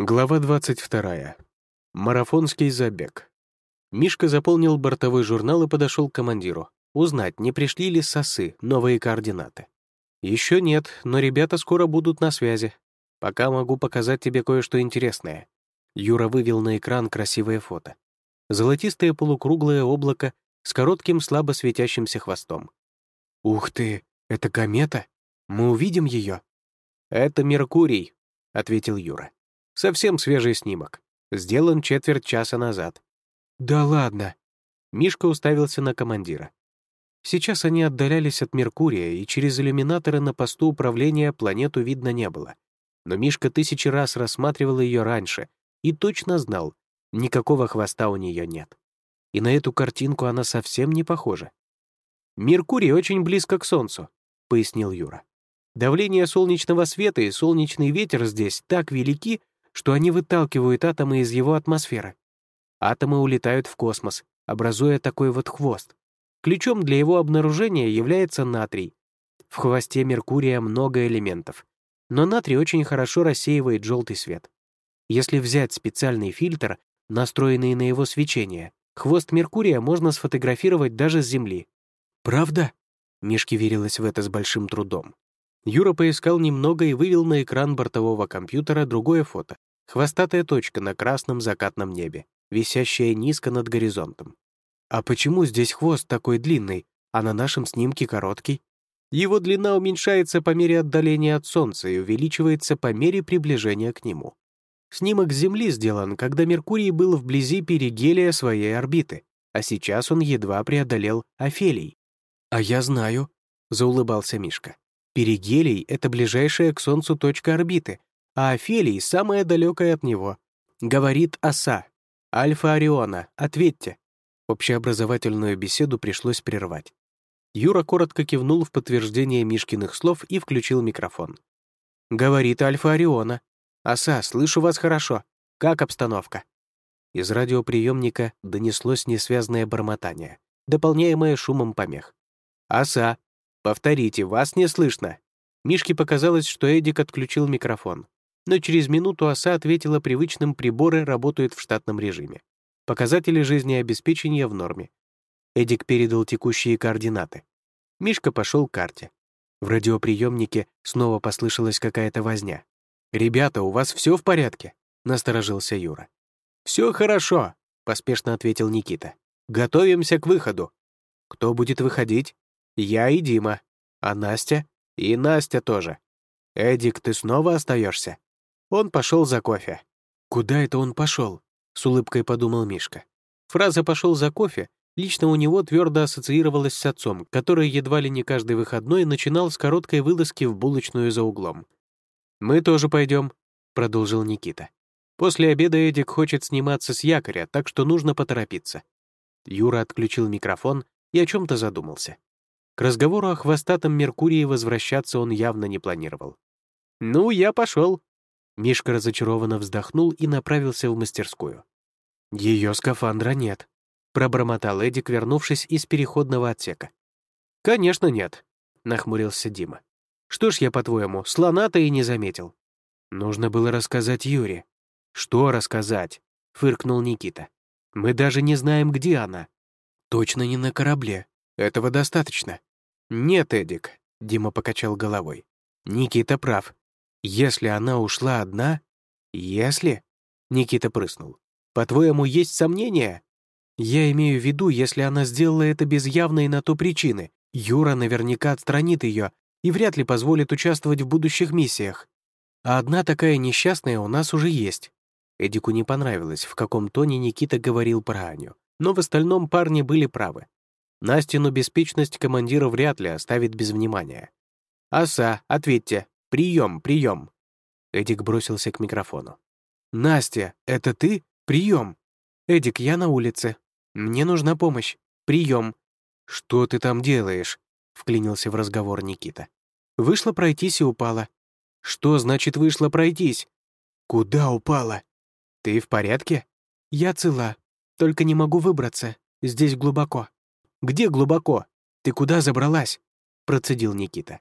Глава 22. Марафонский забег. Мишка заполнил бортовой журнал и подошел к командиру. Узнать, не пришли ли сосы, новые координаты. Еще нет, но ребята скоро будут на связи. Пока могу показать тебе кое-что интересное. Юра вывел на экран красивое фото. Золотистое полукруглое облако с коротким слабо светящимся хвостом. «Ух ты, это комета? Мы увидим ее?» «Это Меркурий», — ответил Юра. Совсем свежий снимок. Сделан четверть часа назад. «Да ладно!» Мишка уставился на командира. Сейчас они отдалялись от Меркурия, и через иллюминаторы на посту управления планету видно не было. Но Мишка тысячи раз рассматривал ее раньше и точно знал, никакого хвоста у нее нет. И на эту картинку она совсем не похожа. «Меркурий очень близко к Солнцу», — пояснил Юра. «Давление солнечного света и солнечный ветер здесь так велики, что они выталкивают атомы из его атмосферы. Атомы улетают в космос, образуя такой вот хвост. Ключом для его обнаружения является натрий. В хвосте Меркурия много элементов, но натрий очень хорошо рассеивает желтый свет. Если взять специальный фильтр, настроенный на его свечение, хвост Меркурия можно сфотографировать даже с Земли. «Правда?» — Мишке верилось в это с большим трудом. Юра поискал немного и вывел на экран бортового компьютера другое фото. Хвостатая точка на красном закатном небе, висящая низко над горизонтом. А почему здесь хвост такой длинный, а на нашем снимке короткий? Его длина уменьшается по мере отдаления от Солнца и увеличивается по мере приближения к нему. Снимок Земли сделан, когда Меркурий был вблизи перигелия своей орбиты, а сейчас он едва преодолел Офелий. «А я знаю», — заулыбался Мишка. «Перигелий — это ближайшая к Солнцу точка орбиты, а Офелий — самая далекая от него. Говорит оса. Альфа Ориона, ответьте. Общеобразовательную беседу пришлось прервать. Юра коротко кивнул в подтверждение Мишкиных слов и включил микрофон. «Говорит Альфа Ориона. Оса, слышу вас хорошо. Как обстановка?» Из радиоприемника донеслось несвязное бормотание, дополняемое шумом помех. «Оса, повторите, вас не слышно». Мишке показалось, что Эдик отключил микрофон но через минуту оса ответила привычным «приборы работают в штатном режиме». Показатели жизнеобеспечения в норме. Эдик передал текущие координаты. Мишка пошел к карте. В радиоприемнике снова послышалась какая-то возня. «Ребята, у вас все в порядке?» — насторожился Юра. «Все хорошо», — поспешно ответил Никита. «Готовимся к выходу». «Кто будет выходить?» «Я и Дима. А Настя?» «И Настя тоже». «Эдик, ты снова остаешься? Он пошел за кофе. «Куда это он пошел?» — с улыбкой подумал Мишка. Фраза «пошел за кофе» лично у него твердо ассоциировалась с отцом, который едва ли не каждый выходной начинал с короткой вылазки в булочную за углом. «Мы тоже пойдем», — продолжил Никита. «После обеда Эдик хочет сниматься с якоря, так что нужно поторопиться». Юра отключил микрофон и о чем-то задумался. К разговору о хвостатом Меркурии возвращаться он явно не планировал. «Ну, я пошел», Мишка разочарованно вздохнул и направился в мастерскую. Ее скафандра нет», — пробормотал Эдик, вернувшись из переходного отсека. «Конечно нет», — нахмурился Дима. «Что ж я, по-твоему, слона-то и не заметил?» «Нужно было рассказать Юре». «Что рассказать?» — фыркнул Никита. «Мы даже не знаем, где она». «Точно не на корабле. Этого достаточно». «Нет, Эдик», — Дима покачал головой. «Никита прав. Если она ушла одна? Если? Никита прыснул. По-твоему, есть сомнения? Я имею в виду, если она сделала это без явной на то причины. Юра наверняка отстранит ее и вряд ли позволит участвовать в будущих миссиях. А одна такая несчастная у нас уже есть. Эдику не понравилось, в каком тоне Никита говорил про Аню. Но в остальном парни были правы. Настину беспечность командира вряд ли оставит без внимания. «Оса, ответьте, Прием, прием!» Эдик бросился к микрофону. «Настя, это ты? Прием!» «Эдик, я на улице. Мне нужна помощь. Прием!» «Что ты там делаешь?» — вклинился в разговор Никита. «Вышла пройтись и упала». «Что значит вышла пройтись?» «Куда упала?» «Ты в порядке?» «Я цела. Только не могу выбраться. Здесь глубоко». «Где глубоко? Ты куда забралась?» — процедил Никита.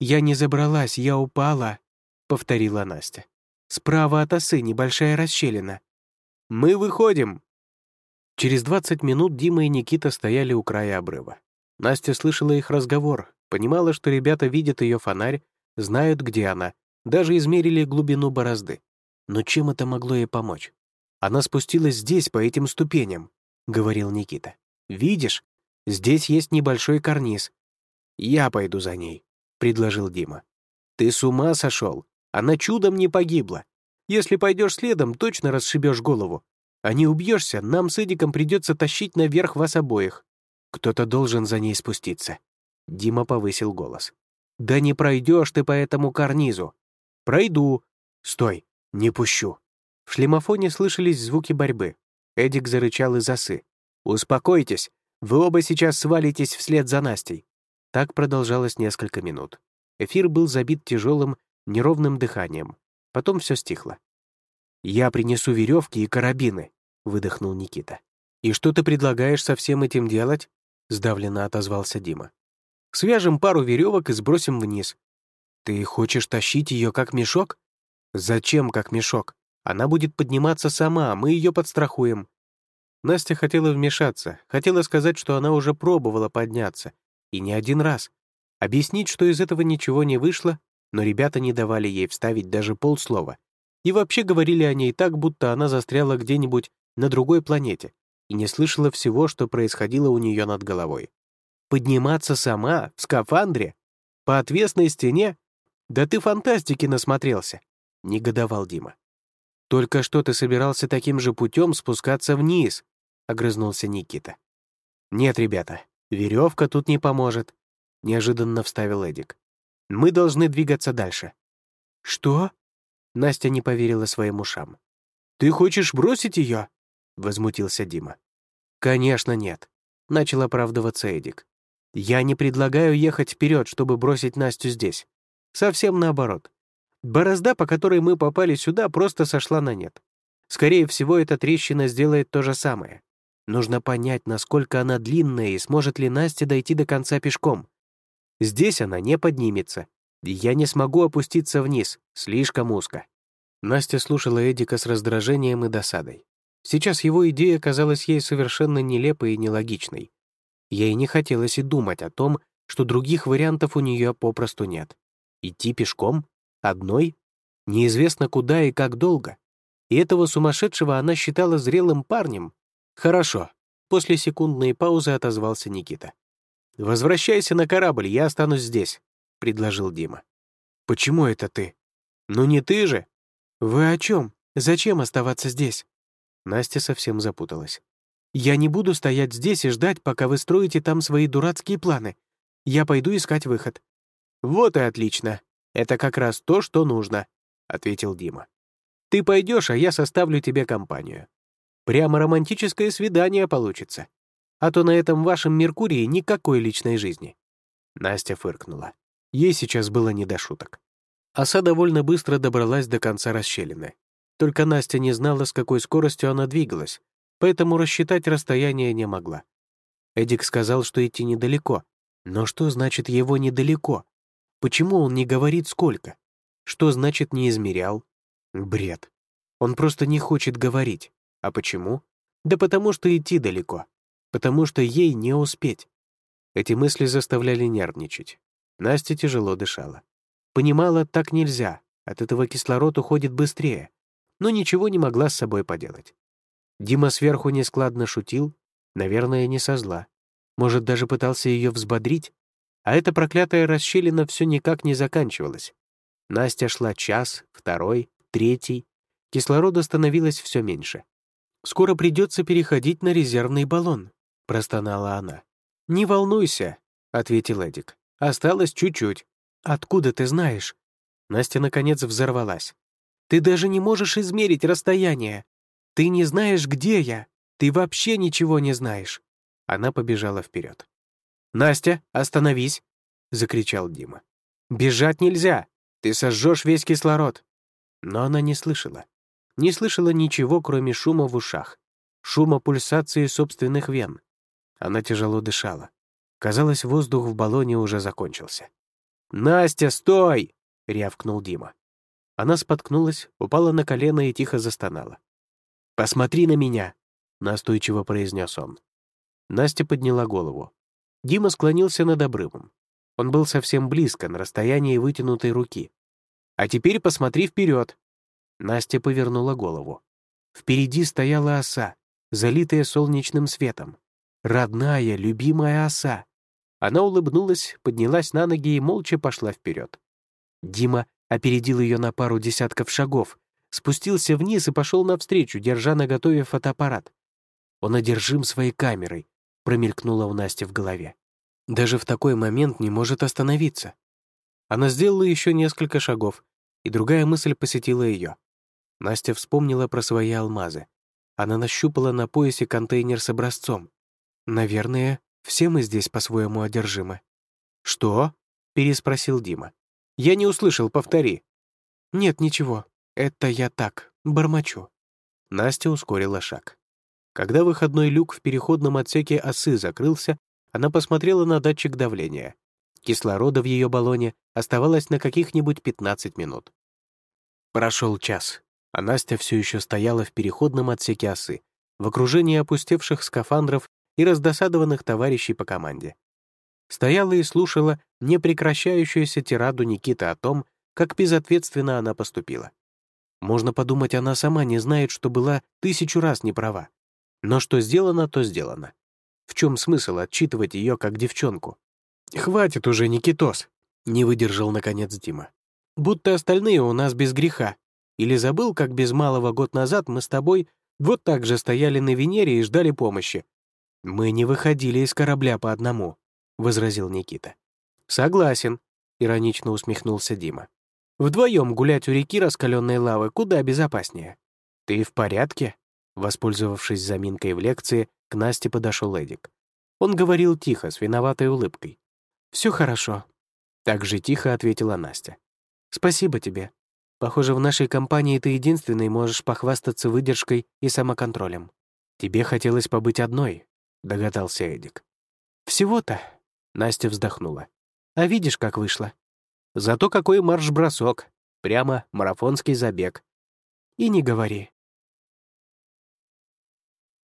«Я не забралась, я упала», — повторила Настя. Справа от осы небольшая расщелина. Мы выходим!» Через 20 минут Дима и Никита стояли у края обрыва. Настя слышала их разговор, понимала, что ребята видят ее фонарь, знают, где она, даже измерили глубину борозды. Но чем это могло ей помочь? Она спустилась здесь, по этим ступеням, — говорил Никита. «Видишь, здесь есть небольшой карниз. Я пойду за ней», — предложил Дима. «Ты с ума сошел? Она чудом не погибла. Если пойдешь следом, точно расшибешь голову. А не убьешься, нам с Эдиком придется тащить наверх вас обоих. Кто-то должен за ней спуститься». Дима повысил голос. «Да не пройдешь ты по этому карнизу». «Пройду». «Стой, не пущу». В шлемофоне слышались звуки борьбы. Эдик зарычал из осы. «Успокойтесь, вы оба сейчас свалитесь вслед за Настей». Так продолжалось несколько минут. Эфир был забит тяжелым, неровным дыханием. Потом все стихло. «Я принесу веревки и карабины», — выдохнул Никита. «И что ты предлагаешь со всем этим делать?» — сдавленно отозвался Дима. «Свяжем пару веревок и сбросим вниз». «Ты хочешь тащить ее как мешок?» «Зачем как мешок? Она будет подниматься сама, мы ее подстрахуем». Настя хотела вмешаться, хотела сказать, что она уже пробовала подняться, и не один раз. Объяснить, что из этого ничего не вышло, но ребята не давали ей вставить даже полслова. И вообще говорили о ней так, будто она застряла где-нибудь на другой планете и не слышала всего, что происходило у нее над головой. Подниматься сама, в скафандре? По отвесной стене? Да ты фантастики насмотрелся, — негодовал Дима. «Только что ты собирался таким же путем спускаться вниз», — огрызнулся Никита. «Нет, ребята, веревка тут не поможет», — неожиданно вставил Эдик. «Мы должны двигаться дальше». «Что?» Настя не поверила своим ушам. «Ты хочешь бросить ее?» — возмутился Дима. «Конечно нет», — начал оправдываться Эдик. «Я не предлагаю ехать вперед, чтобы бросить Настю здесь. Совсем наоборот. Борозда, по которой мы попали сюда, просто сошла на нет. Скорее всего, эта трещина сделает то же самое. Нужно понять, насколько она длинная и сможет ли Настя дойти до конца пешком. Здесь она не поднимется. Я не смогу опуститься вниз, слишком узко. Настя слушала Эдика с раздражением и досадой. Сейчас его идея казалась ей совершенно нелепой и нелогичной. Ей не хотелось и думать о том, что других вариантов у нее попросту нет. Идти пешком? Одной? Неизвестно куда и как долго. И этого сумасшедшего она считала зрелым парнем. Хорошо. После секундной паузы отозвался Никита. «Возвращайся на корабль, я останусь здесь», — предложил Дима. «Почему это ты?» «Ну не ты же!» «Вы о чем? Зачем оставаться здесь?» Настя совсем запуталась. «Я не буду стоять здесь и ждать, пока вы строите там свои дурацкие планы. Я пойду искать выход». «Вот и отлично. «Это как раз то, что нужно», — ответил Дима. «Ты пойдешь, а я составлю тебе компанию. Прямо романтическое свидание получится. А то на этом вашем Меркурии никакой личной жизни». Настя фыркнула. Ей сейчас было не до шуток. Оса довольно быстро добралась до конца расщелины. Только Настя не знала, с какой скоростью она двигалась, поэтому рассчитать расстояние не могла. Эдик сказал, что идти недалеко. Но что значит его недалеко? Почему он не говорит сколько? Что значит не измерял? Бред. Он просто не хочет говорить. А почему? Да потому что идти далеко. Потому что ей не успеть. Эти мысли заставляли нервничать. Настя тяжело дышала. Понимала, так нельзя. От этого кислород уходит быстрее. Но ничего не могла с собой поделать. Дима сверху нескладно шутил, наверное, не со зла. Может, даже пытался ее взбодрить? А эта проклятая расщелина все никак не заканчивалась. Настя шла час, второй, третий. Кислорода становилось все меньше. «Скоро придется переходить на резервный баллон», — простонала она. «Не волнуйся», — ответил Эдик. «Осталось чуть-чуть». «Откуда ты знаешь?» Настя, наконец, взорвалась. «Ты даже не можешь измерить расстояние. Ты не знаешь, где я. Ты вообще ничего не знаешь». Она побежала вперед. «Настя, остановись!» — закричал Дима. «Бежать нельзя! Ты сожжешь весь кислород!» Но она не слышала. Не слышала ничего, кроме шума в ушах, шума пульсации собственных вен. Она тяжело дышала. Казалось, воздух в баллоне уже закончился. «Настя, стой!» — рявкнул Дима. Она споткнулась, упала на колено и тихо застонала. «Посмотри на меня!» — настойчиво произнес он. Настя подняла голову. Дима склонился над обрывом. Он был совсем близко, на расстоянии вытянутой руки. «А теперь посмотри вперед!» Настя повернула голову. Впереди стояла оса, залитая солнечным светом. Родная, любимая оса. Она улыбнулась, поднялась на ноги и молча пошла вперед. Дима опередил ее на пару десятков шагов, спустился вниз и пошел навстречу, держа наготове фотоаппарат. Он одержим своей камерой, промелькнула у Насти в голове. Даже в такой момент не может остановиться. Она сделала еще несколько шагов, и другая мысль посетила ее. Настя вспомнила про свои алмазы. Она нащупала на поясе контейнер с образцом. Наверное, все мы здесь по-своему одержимы. «Что?» — переспросил Дима. «Я не услышал, повтори». «Нет, ничего. Это я так, бормочу». Настя ускорила шаг. Когда выходной люк в переходном отсеке осы закрылся, она посмотрела на датчик давления. Кислорода в ее баллоне оставалось на каких-нибудь 15 минут. Прошел час, а Настя все еще стояла в переходном отсеке осы, в окружении опустевших скафандров и раздосадованных товарищей по команде. Стояла и слушала непрекращающуюся тираду Никиты о том, как безответственно она поступила. Можно подумать, она сама не знает, что была тысячу раз не права. Но что сделано, то сделано. В чем смысл отчитывать ее как девчонку? «Хватит уже, Никитос!» — не выдержал, наконец, Дима. «Будто остальные у нас без греха. Или забыл, как без малого год назад мы с тобой вот так же стояли на Венере и ждали помощи?» «Мы не выходили из корабля по одному», — возразил Никита. «Согласен», — иронично усмехнулся Дима. «Вдвоем гулять у реки раскаленной лавы куда безопаснее». «Ты в порядке?» Воспользовавшись заминкой в лекции, к Насте подошел Эдик. Он говорил тихо, с виноватой улыбкой. «Все хорошо», — так же тихо ответила Настя. «Спасибо тебе. Похоже, в нашей компании ты единственный можешь похвастаться выдержкой и самоконтролем. Тебе хотелось побыть одной», — догадался Эдик. «Всего-то», — Настя вздохнула. «А видишь, как вышло. Зато какой марш-бросок. Прямо марафонский забег. И не говори.